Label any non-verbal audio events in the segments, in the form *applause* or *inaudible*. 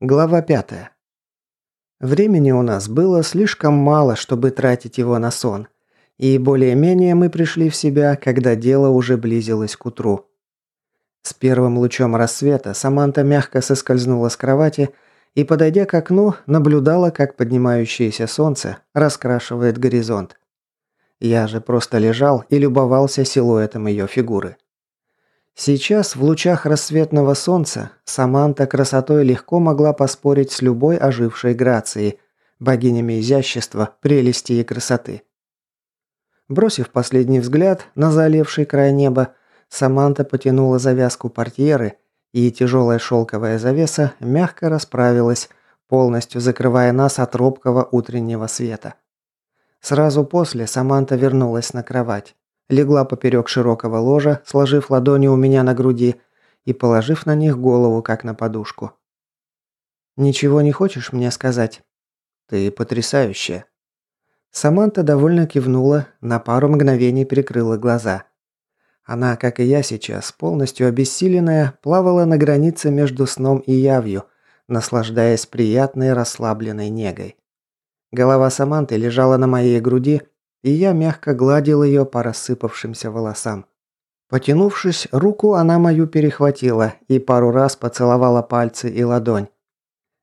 Глава 5. Времени у нас было слишком мало, чтобы тратить его на сон. И более-менее мы пришли в себя, когда дело уже близилось к утру. С первым лучом рассвета Саманта мягко соскользнула с кровати и, подойдя к окну, наблюдала, как поднимающееся солнце раскрашивает горизонт. Я же просто лежал и любовался силуэтом ее фигуры. Сейчас, в лучах рассветного солнца, Саманта красотой легко могла поспорить с любой ожившей грацией, богинями изящества, прелести и красоты. Бросив последний взгляд на заливший край неба, Саманта потянула завязку портьеры, и тяжелая шелковая завеса мягко расправилась, полностью закрывая нас от робкого утреннего света. Сразу после Саманта вернулась на кровать легла поперек широкого ложа, сложив ладони у меня на груди и положив на них голову, как на подушку. «Ничего не хочешь мне сказать?» «Ты потрясающая». Саманта довольно кивнула, на пару мгновений прикрыла глаза. Она, как и я сейчас, полностью обессиленная, плавала на границе между сном и явью, наслаждаясь приятной расслабленной негой. Голова Саманты лежала на моей груди, и я мягко гладил ее по рассыпавшимся волосам. Потянувшись, руку она мою перехватила и пару раз поцеловала пальцы и ладонь.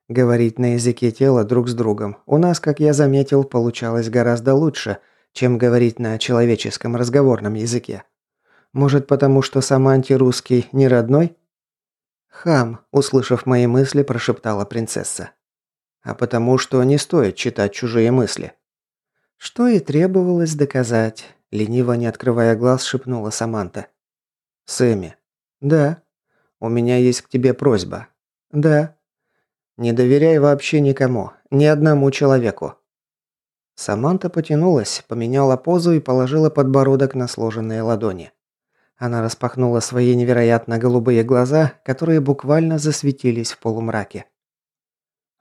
Говорить на языке тела друг с другом у нас, как я заметил, получалось гораздо лучше, чем говорить на человеческом разговорном языке. Может, потому что сам антирусский не родной? «Хам», услышав мои мысли, прошептала принцесса. «А потому что не стоит читать чужие мысли». Что и требовалось доказать, лениво не открывая глаз, шепнула Саманта. Сэмми. Да. У меня есть к тебе просьба. Да. Не доверяй вообще никому, ни одному человеку. Саманта потянулась, поменяла позу и положила подбородок на сложенные ладони. Она распахнула свои невероятно голубые глаза, которые буквально засветились в полумраке.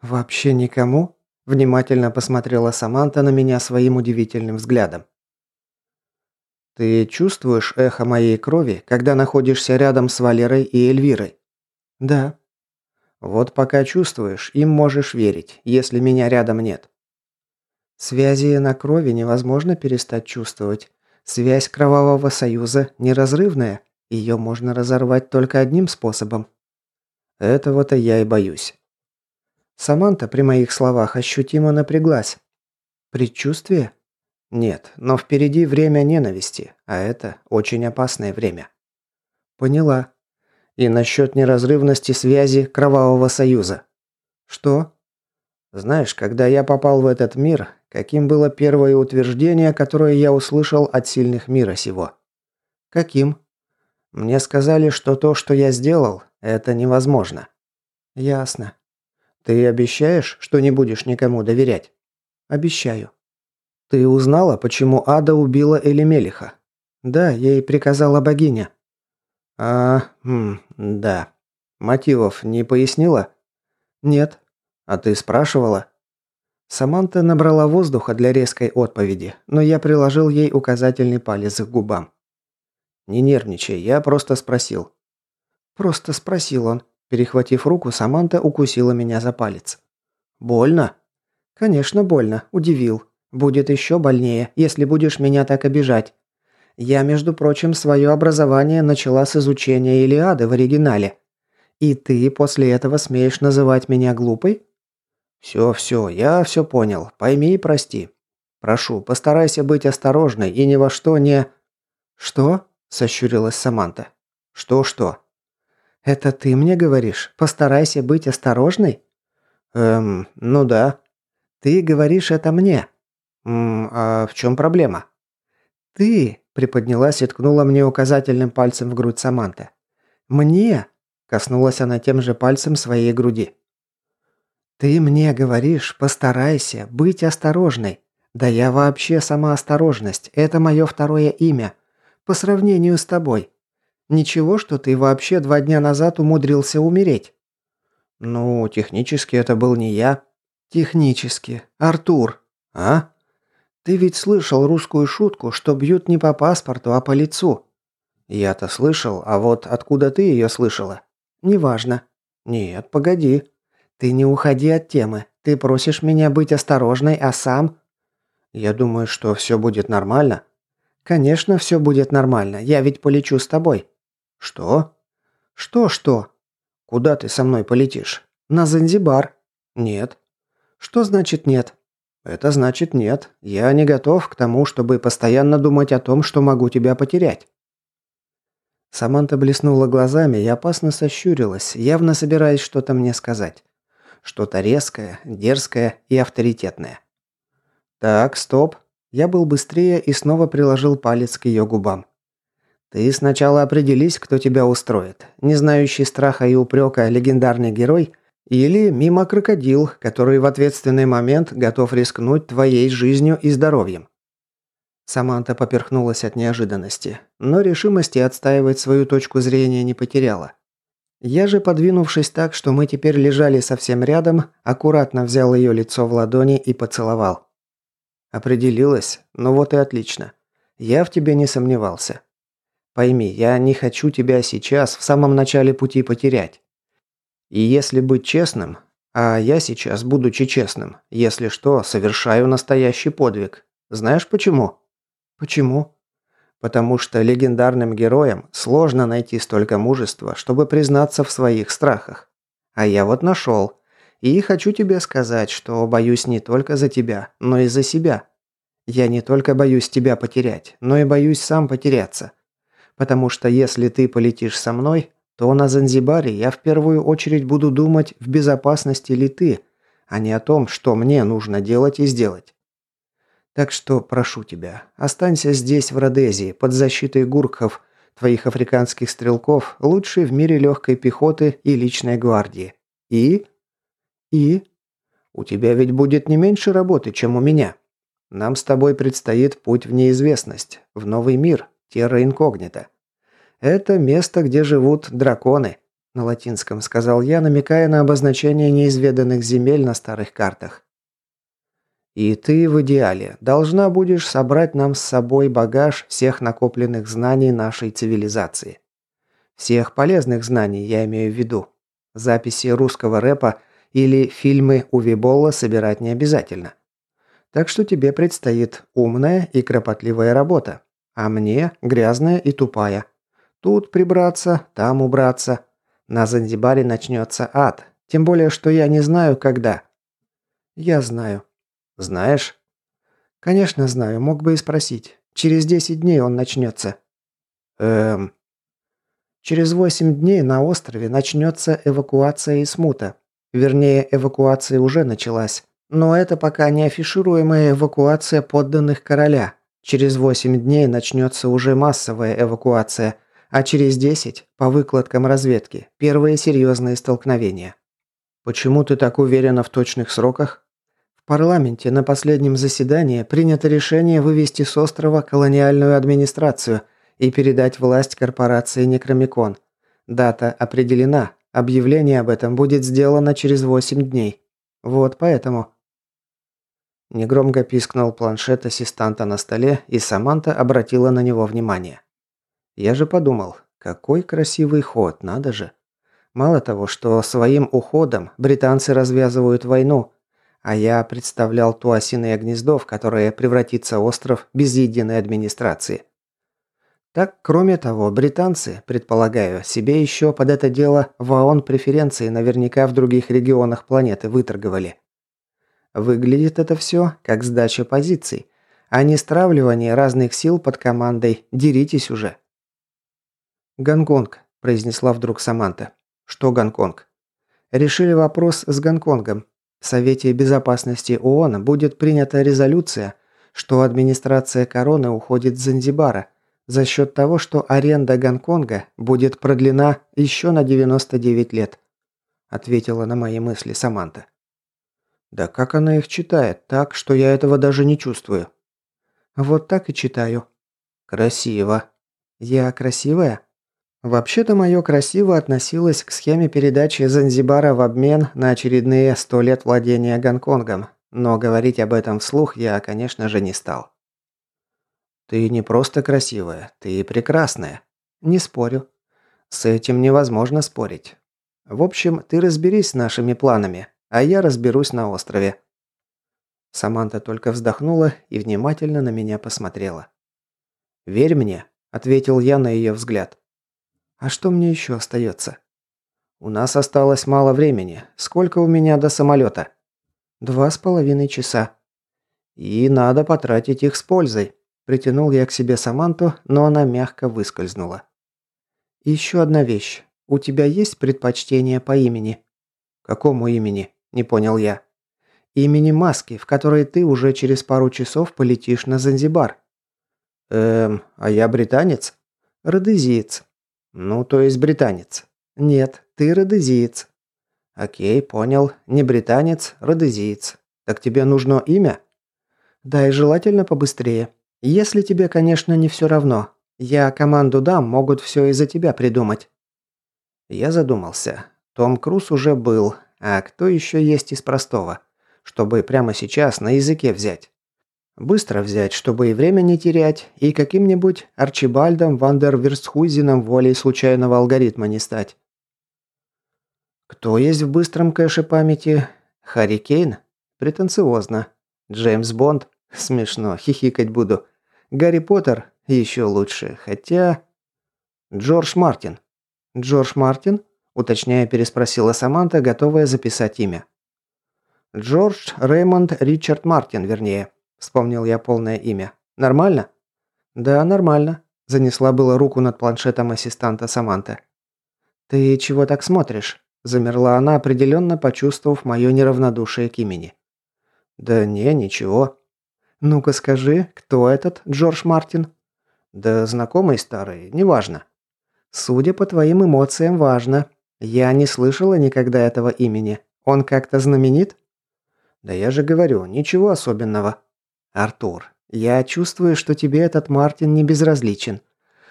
«Вообще никому?» Внимательно посмотрела Саманта на меня своим удивительным взглядом. «Ты чувствуешь эхо моей крови, когда находишься рядом с Валерой и Эльвирой?» «Да». «Вот пока чувствуешь, им можешь верить, если меня рядом нет». Связи на крови невозможно перестать чувствовать. Связь Кровавого Союза неразрывная, ее можно разорвать только одним способом. Этого-то я и боюсь. Саманта при моих словах ощутимо напряглась. Предчувствие? Нет, но впереди время ненависти, а это очень опасное время. Поняла. И насчет неразрывности связи Кровавого Союза. Что? Знаешь, когда я попал в этот мир, каким было первое утверждение, которое я услышал от сильных мира сего? Каким? Мне сказали, что то, что я сделал, это невозможно. Ясно. Ты обещаешь, что не будешь никому доверять? Обещаю. Ты узнала, почему Ада убила Элемелиха? Да, ей приказала богиня. А, хм, да. Мотивов не пояснила? Нет. А ты спрашивала? Саманта набрала воздуха для резкой отповеди, но я приложил ей указательный палец к губам. «Не нервничай, я просто спросил». «Просто спросил он. Перехватив руку, Саманта укусила меня за палец. «Больно?» «Конечно, больно. Удивил. Будет еще больнее, если будешь меня так обижать. Я, между прочим, свое образование начала с изучения Илиады в оригинале. И ты после этого смеешь называть меня глупой?» «Все, все, я все понял. Пойми и прости. Прошу, постарайся быть осторожной и ни во что не...» «Что?» – сощурилась Саманта. «Что-что?» «Это ты мне говоришь? Постарайся быть осторожной?» «Эм, ну да». «Ты говоришь это мне». «Ммм, а в чем проблема?» «Ты», – приподнялась и ткнула мне указательным пальцем в грудь Саманта. «Мне?» – коснулась она тем же пальцем своей груди. «Ты мне говоришь, постарайся быть осторожной. Да я вообще сама осторожность. Это мое второе имя. По сравнению с тобой. Ничего, что ты вообще два дня назад умудрился умереть. Ну, технически это был не я. Технически. Артур. А? Ты ведь слышал русскую шутку, что бьют не по паспорту, а по лицу. Я-то слышал, а вот откуда ты ее слышала? Неважно. Нет, погоди. Ты не уходи от темы. Ты просишь меня быть осторожной, а сам...» «Я думаю, что все будет нормально». «Конечно, все будет нормально. Я ведь полечу с тобой». «Что?» «Что-что?» «Куда ты со мной полетишь?» «На Занзибар». «Нет». «Что значит нет?» «Это значит нет. Я не готов к тому, чтобы постоянно думать о том, что могу тебя потерять». Саманта блеснула глазами и опасно сощурилась, явно собираясь что-то мне сказать. Что-то резкое, дерзкое и авторитетное. «Так, стоп». Я был быстрее и снова приложил палец к ее губам. «Ты сначала определись, кто тебя устроит. Не знающий страха и упрека легендарный герой или мимо крокодил, который в ответственный момент готов рискнуть твоей жизнью и здоровьем. Саманта поперхнулась от неожиданности, но решимости отстаивать свою точку зрения не потеряла. Я же, подвинувшись так, что мы теперь лежали совсем рядом, аккуратно взял ее лицо в ладони и поцеловал. Определилась? Ну вот и отлично. Я в тебе не сомневался. Пойми, я не хочу тебя сейчас, в самом начале пути потерять. И если быть честным, а я сейчас, будучи честным, если что, совершаю настоящий подвиг. Знаешь почему? Почему? Потому что легендарным героям сложно найти столько мужества, чтобы признаться в своих страхах. А я вот нашел. И хочу тебе сказать, что боюсь не только за тебя, но и за себя. Я не только боюсь тебя потерять, но и боюсь сам потеряться. Потому что если ты полетишь со мной, то на Занзибаре я в первую очередь буду думать, в безопасности ли ты, а не о том, что мне нужно делать и сделать. Так что прошу тебя, останься здесь, в Родезии, под защитой гуркхов, твоих африканских стрелков, лучшей в мире легкой пехоты и личной гвардии. И? И? У тебя ведь будет не меньше работы, чем у меня. Нам с тобой предстоит путь в неизвестность, в новый мир, терра инкогнита. Это место, где живут драконы, на латинском сказал я, намекая на обозначение неизведанных земель на старых картах. И ты в идеале должна будешь собрать нам с собой багаж всех накопленных знаний нашей цивилизации. Всех полезных знаний я имею в виду. Записи русского рэпа или фильмы Уви Болла собирать не обязательно. Так что тебе предстоит умная и кропотливая работа, а мне грязная и тупая. Тут прибраться, там убраться. На Занзибаре начнется ад, тем более, что я не знаю, когда. Я знаю. Знаешь? Конечно, знаю, мог бы и спросить. Через 10 дней он начнется. Эм... Через 8 дней на острове начнется эвакуация из смута. Вернее, эвакуация уже началась. Но это пока не афишируемая эвакуация подданных короля. Через 8 дней начнется уже массовая эвакуация, а через 10, по выкладкам разведки, первые серьезные столкновения. Почему ты так уверена в точных сроках? парламенте на последнем заседании принято решение вывести с острова колониальную администрацию и передать власть корпорации Некромикон. Дата определена. Объявление об этом будет сделано через 8 дней. Вот поэтому. Негромко пискнул планшет ассистанта на столе, и Саманта обратила на него внимание. Я же подумал, какой красивый ход, надо же. Мало того, что своим уходом британцы развязывают войну, а я представлял то осиное гнездо, в которое превратится остров без единой администрации. Так, кроме того, британцы, предполагаю, себе еще под это дело в ООН преференции наверняка в других регионах планеты выторговали. Выглядит это все как сдача позиций, а не стравливание разных сил под командой «деритесь уже». «Гонконг», – произнесла вдруг Саманта. «Что Гонконг?» «Решили вопрос с Гонконгом. В Совете Безопасности ООН будет принята резолюция, что администрация короны уходит с Занзибара за счет того, что аренда Гонконга будет продлена еще на 99 лет, ответила на мои мысли Саманта. Да как она их читает, так, что я этого даже не чувствую. Вот так и читаю. Красиво. Я красивая? Вообще-то мое красиво относилось к схеме передачи Занзибара в обмен на очередные сто лет владения Гонконгом, но говорить об этом вслух я, конечно же, не стал. «Ты не просто красивая, ты прекрасная. Не спорю. С этим невозможно спорить. В общем, ты разберись с нашими планами, а я разберусь на острове». Саманта только вздохнула и внимательно на меня посмотрела. «Верь мне», – ответил я на ее взгляд. «А что мне еще остается?» «У нас осталось мало времени. Сколько у меня до самолета?» «Два с половиной часа». «И надо потратить их с пользой», – притянул я к себе Саманту, но она мягко выскользнула. «Еще одна вещь. У тебя есть предпочтение по имени?» «Какому имени?» – не понял я. «Имени маски, в которой ты уже через пару часов полетишь на Занзибар». «Эм, а я британец?» «Родезиец». «Ну, то есть британец». «Нет, ты родезиец». «Окей, понял. Не британец, родезиец. Так тебе нужно имя?» «Да, и желательно побыстрее. Если тебе, конечно, не все равно. Я команду дам, могут все из-за тебя придумать». Я задумался. Том Круз уже был, а кто еще есть из простого? Чтобы прямо сейчас на языке взять. Быстро взять, чтобы и время не терять, и каким-нибудь Арчибальдом Вандерверсхузеном волей случайного алгоритма не стать. Кто есть в быстром кэше памяти? Харри Кейн? Претенциозно. Джеймс Бонд? *laughs* Смешно, хихикать буду. Гарри Поттер? Еще лучше, хотя... Джордж Мартин. «Джордж Мартин?» – уточняя переспросила Саманта, готовая записать имя. «Джордж Реймонд Ричард Мартин, вернее», – вспомнил я полное имя. «Нормально?» «Да, нормально», – занесла было руку над планшетом ассистанта Саманта. «Ты чего так смотришь?» – замерла она, определенно почувствовав мое неравнодушие к имени. «Да не, ничего». «Ну-ка скажи, кто этот Джордж Мартин?» «Да знакомый старый, неважно». Судя по твоим эмоциям, важно. Я не слышала никогда этого имени. Он как-то знаменит? Да я же говорю, ничего особенного. Артур, я чувствую, что тебе этот Мартин не безразличен.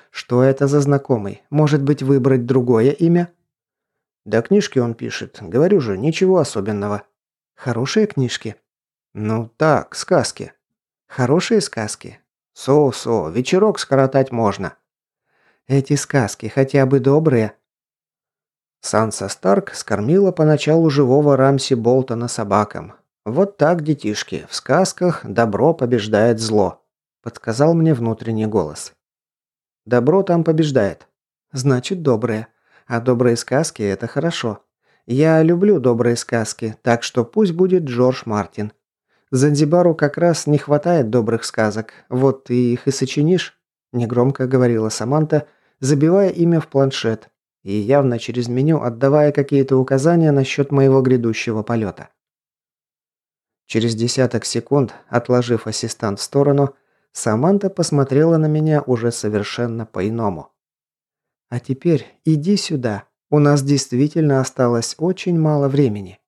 Что это за знакомый? Может быть, выбрать другое имя? Да книжки он пишет. Говорю же, ничего особенного. Хорошие книжки? Ну так, сказки. Хорошие сказки. Со-со, вечерок скоротать можно. Эти сказки хотя бы добрые. Санса Старк скормила поначалу живого Рамси Болтона собакам. Вот так, детишки, в сказках добро побеждает зло, подсказал мне внутренний голос. Добро там побеждает. Значит, добрые. А добрые сказки это хорошо. Я люблю добрые сказки, так что пусть будет Джордж Мартин. Занзибару как раз не хватает добрых сказок. Вот ты их и сочинишь, негромко говорила Саманта, забивая имя в планшет и явно через меню отдавая какие-то указания насчет моего грядущего полета. Через десяток секунд, отложив ассистант в сторону, Саманта посмотрела на меня уже совершенно по-иному. «А теперь иди сюда. У нас действительно осталось очень мало времени».